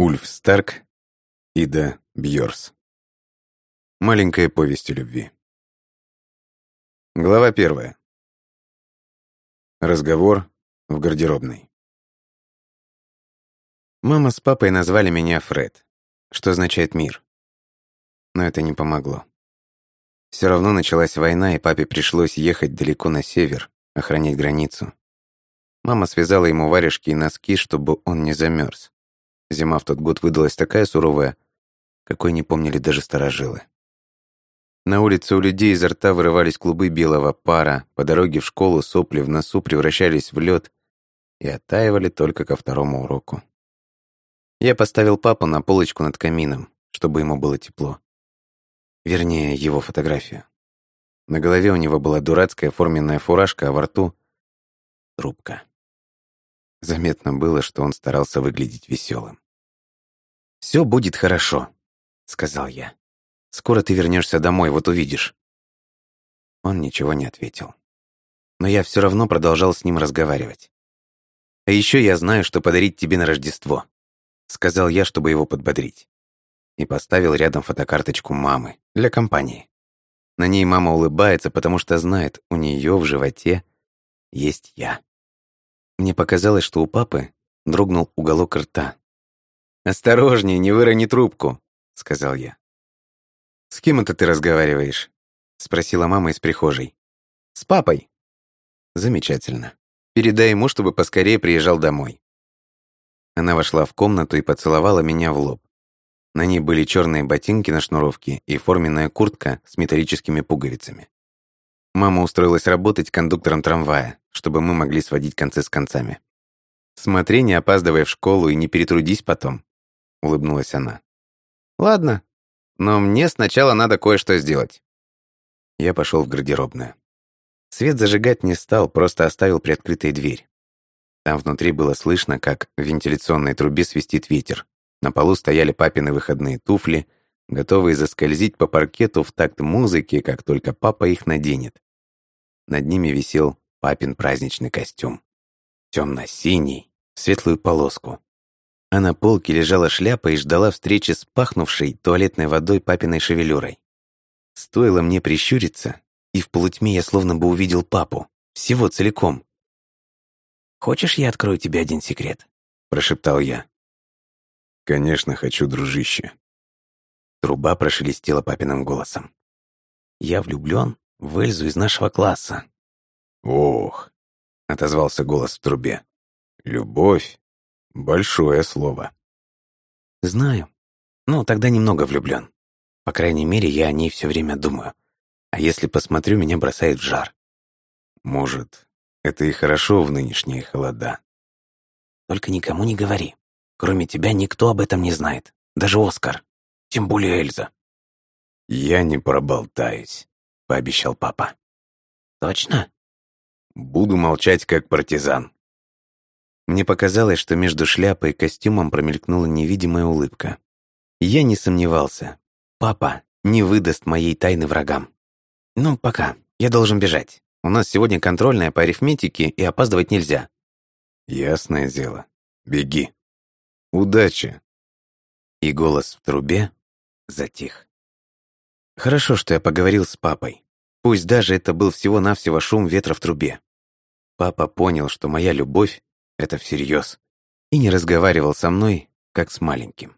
Ульф Старк, Ида Бьорс. Маленькая повесть о любви. Глава первая. Разговор в гардеробной. Мама с папой назвали меня Фред, что означает «мир». Но это не помогло. Все равно началась война, и папе пришлось ехать далеко на север, охранять границу. Мама связала ему варежки и носки, чтобы он не замерз. Зима в тот год выдалась такая суровая, какой не помнили даже старожилы. На улице у людей изо рта вырывались клубы белого пара, по дороге в школу сопли в носу превращались в лед и оттаивали только ко второму уроку. Я поставил папу на полочку над камином, чтобы ему было тепло. Вернее, его фотографию. На голове у него была дурацкая форменная фуражка, а во рту — трубка. Заметно было, что он старался выглядеть веселым. «Все будет хорошо», — сказал я. «Скоро ты вернешься домой, вот увидишь». Он ничего не ответил. Но я все равно продолжал с ним разговаривать. «А еще я знаю, что подарить тебе на Рождество», — сказал я, чтобы его подбодрить. И поставил рядом фотокарточку мамы для компании. На ней мама улыбается, потому что знает, у нее в животе есть я. Мне показалось, что у папы дрогнул уголок рта. «Осторожнее, не вырони трубку», — сказал я. «С кем это ты разговариваешь?» — спросила мама из прихожей. «С папой». «Замечательно. Передай ему, чтобы поскорее приезжал домой». Она вошла в комнату и поцеловала меня в лоб. На ней были черные ботинки на шнуровке и форменная куртка с металлическими пуговицами. Мама устроилась работать кондуктором трамвая, чтобы мы могли сводить концы с концами. «Смотри, не опаздывай в школу и не перетрудись потом», — улыбнулась она. «Ладно, но мне сначала надо кое-что сделать». Я пошел в гардеробную. Свет зажигать не стал, просто оставил приоткрытой дверь. Там внутри было слышно, как в вентиляционной трубе свистит ветер. На полу стояли папины выходные туфли, готовые заскользить по паркету в такт музыки, как только папа их наденет. Над ними висел папин праздничный костюм. Темно-синий, светлую полоску. А на полке лежала шляпа и ждала встречи с пахнувшей туалетной водой папиной шевелюрой. Стоило мне прищуриться, и в полутьме я словно бы увидел папу, всего целиком. «Хочешь, я открою тебе один секрет?» — прошептал я. «Конечно хочу, дружище». Труба прошелестела папиным голосом. «Я влюблен в Эльзу из нашего класса». «Ох», — отозвался голос в трубе. «Любовь — большое слово». «Знаю. Ну, тогда немного влюблен. По крайней мере, я о ней все время думаю. А если посмотрю, меня бросает в жар». «Может, это и хорошо в нынешние холода». «Только никому не говори. Кроме тебя никто об этом не знает. Даже Оскар. Тем более Эльза». «Я не проболтаюсь», — пообещал папа. «Точно?» «Буду молчать, как партизан». Мне показалось, что между шляпой и костюмом промелькнула невидимая улыбка. Я не сомневался. Папа не выдаст моей тайны врагам. «Ну, пока. Я должен бежать. У нас сегодня контрольная по арифметике, и опаздывать нельзя». «Ясное дело. Беги. Удачи». И голос в трубе затих. Хорошо, что я поговорил с папой. Пусть даже это был всего-навсего шум ветра в трубе. Папа понял, что моя любовь — это всерьез, и не разговаривал со мной, как с маленьким.